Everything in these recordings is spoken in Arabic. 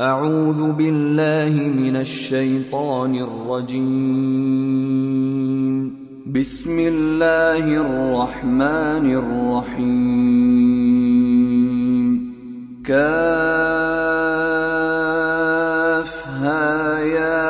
أعوذ بالله من الشيطان الرجيم. بسم الله الرحمن الرحيم. كافها يا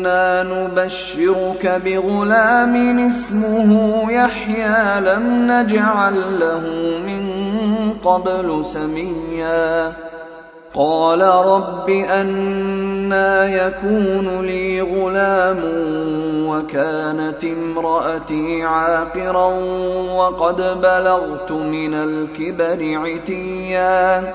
أنا نبشرك بغلام اسمه يحيى لم نجعل له من قبل سميا. قال رب أنا يكون لي غلام وكانت امرأتي عاقرا وقد بلغت من الكبر عتيا.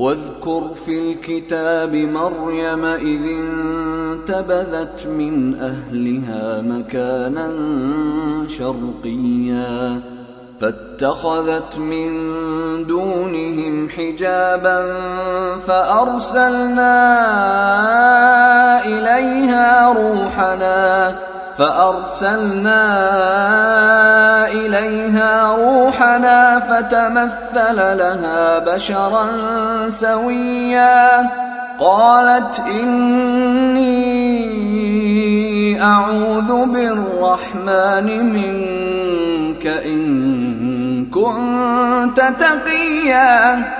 واذكر في الكتاب مريم إذ انتبذت من أهلها مكانا شرقيا فاتخذت من دونهم حجابا فأرسلنا إليها روحنا فأرسلنا إليها روحنا فتمثل لها بشرا سويا. قالت إني أعوذ بالرحمن منك إن كنت تقيا.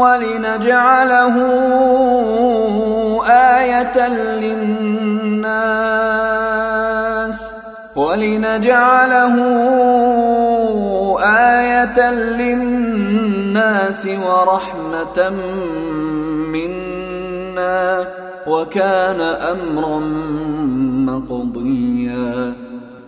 ولنجعله آية للناس ولنجعله آية للناس ورحمة منا وكان أمرا مقضيا.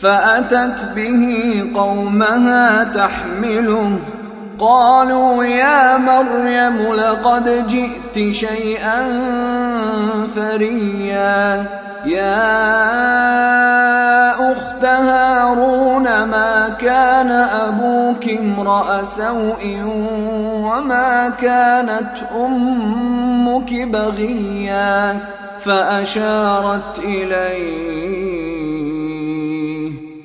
فأتت به قومها تحمله. قالوا يا مريم لقد جئت شيئا فريا. يا أخت هارون ما كان أبوك امرأ سوء وما كانت أمك بغيا؟ فأشارت إليه.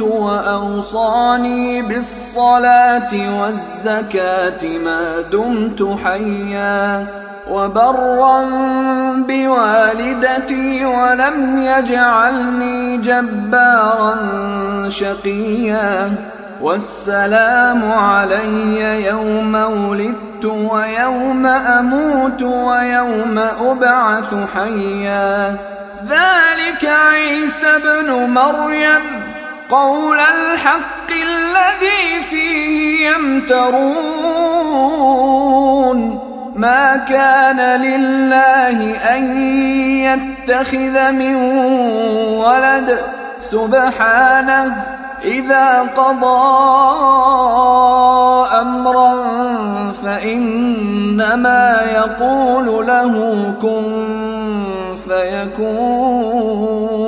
وأوصاني بالصلاة والزكاة ما دمت حيا وبرا بوالدتي ولم يجعلني جبارا شقيا والسلام علي يوم ولدت ويوم أموت ويوم أبعث حيا. ذلك عيسى ابن مريم. قول الحق الذي فيه يمترون. ما كان لله أن يتخذ من ولد. سبحانه إذا قضى أمرا فإنما يقول له كن فيكون.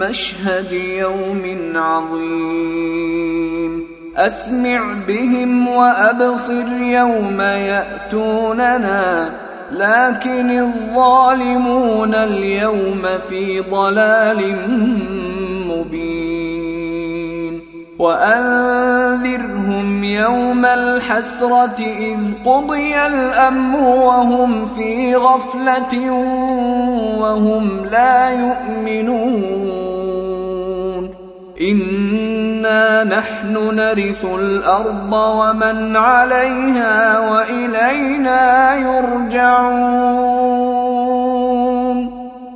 مشهد يوم عظيم. أسمع بهم وأبصر يوم يأتوننا لكن الظالمون اليوم في ضلال مبين. وأنذرهم يوم الحسرة إذ قضي الأمر وهم في غفلة وهم لا يؤمنون. إنا نحن نرث الأرض ومن عليها وإلينا يرجعون.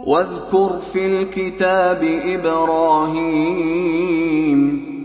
واذكر في الكتاب إبراهيم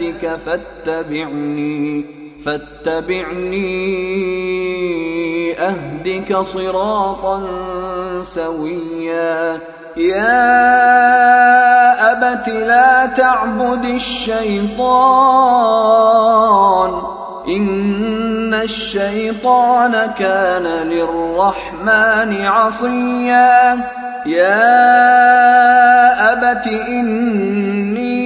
ياتك فاتبعني فاتبعني أهدك صراطا سويا. يا أبت لا تعبد الشيطان إن الشيطان كان للرحمن عصيا. يا أبت إني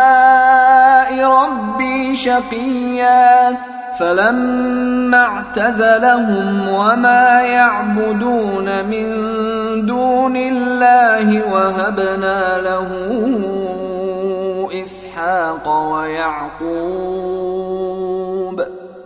شقيا فلما اعتزلهم وما يعبدون من دون الله وهبنا له إسحاق ويعقوب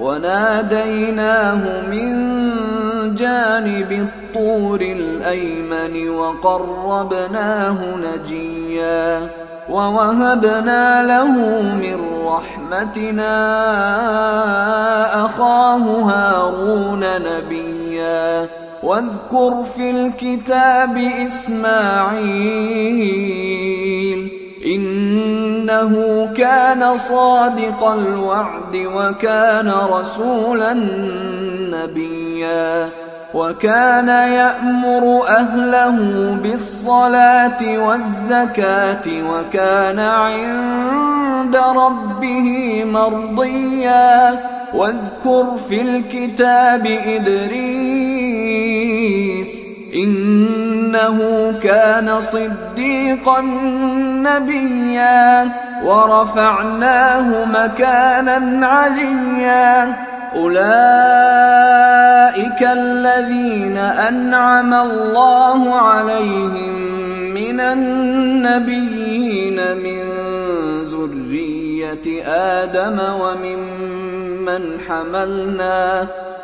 وناديناه من جانب الطور الأيمن وقربناه نجيا ووهبنا له من رحمتنا أخاه هارون نبيا واذكر في الكتاب إسماعيل إنه كان صادق الوعد وكان رسولا نبيا وكان يأمر أهله بالصلاة والزكاة وكان عند ربه مرضيا. واذكر في الكتاب إدريس إنه كان صديقا نبيا ورفعناه مكانا عليا. أولئك الذين أنعم الله عليهم من النبيين من ذرية آدم وممن حملنا.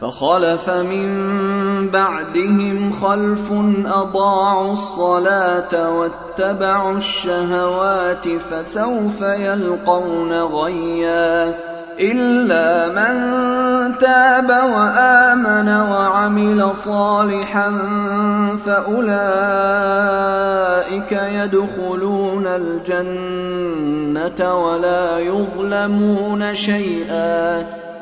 فخلف من بعدهم خلف أضاعوا الصلاة واتبعوا الشهوات فسوف يلقون غيا إلا من تاب وآمن وعمل صالحا فأولئك يدخلون الجنة ولا يظلمون شيئا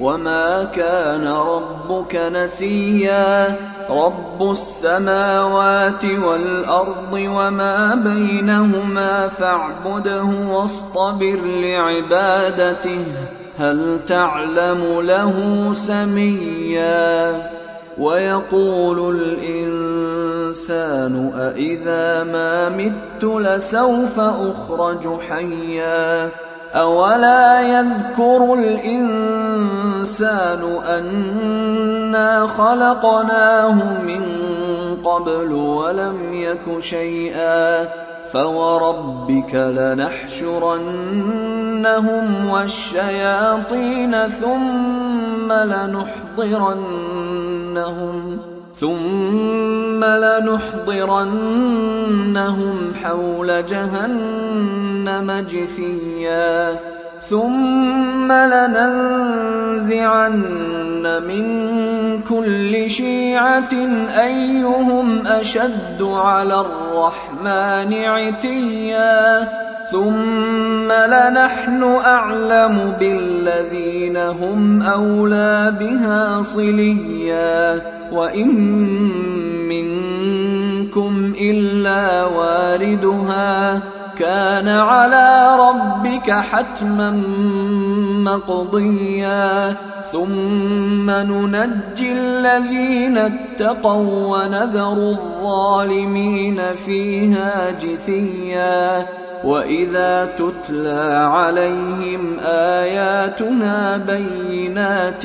وما كان ربك نسيا رب السماوات والارض وما بينهما فاعبده واصطبر لعبادته هل تعلم له سميا ويقول الانسان أإذا ما مت لسوف اخرج حيا أولا يذكر الإنسان أنا خلقناه من قبل ولم يك شيئا فوربك لنحشرنهم والشياطين ثم لنحضرنهم ثم لنحضرنهم حول جهنم جثيا. ثم لننزعن من كل شيعة أيهم أشد على الرحمن عتيا. ثم لنحن أعلم بالذين هم أولى بها صليا. وان منكم الا واردها كان على ربك حتما مقضيا ثم ننجي الذين اتقوا ونذر الظالمين فيها جثيا واذا تتلى عليهم اياتنا بينات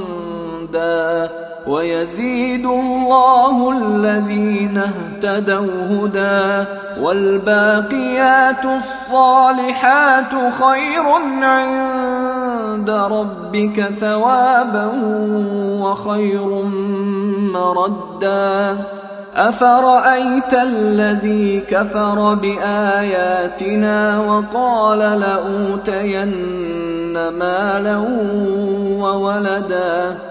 ويزيد الله الذين اهتدوا هدى. والباقيات الصالحات خير عند ربك ثوابا وخير مردا. افرايت الذي كفر باياتنا وقال لاوتين مالا وولدا؟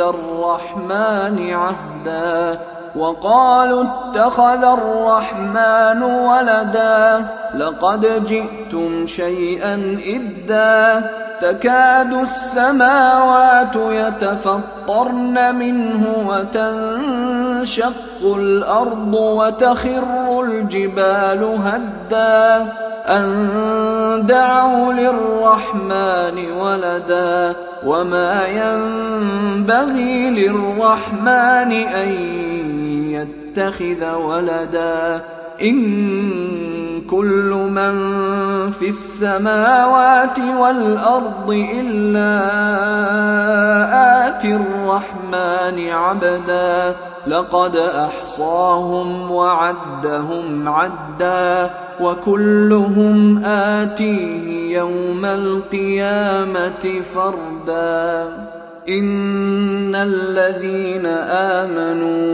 الرحمن عهدا وقالوا اتخذ الرحمن ولدا لقد جئتم شيئا إدا تكاد السماوات يتفطرن منه وتنشق الأرض وتخر الجبال هدا أن دعوا للرحمن ولدا وما ينبغي للرحمن أن يتخذ ولدا إن كل من في السماوات والأرض إلا آتي الرحمن عبدا. لقد أحصاهم وعدهم عدا وكلهم آتيه يوم القيامة فردا. إن الذين آمنوا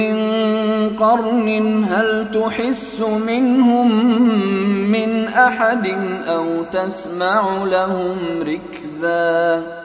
من قرن هل تحس منهم من أحد أو تسمع لهم ركزاً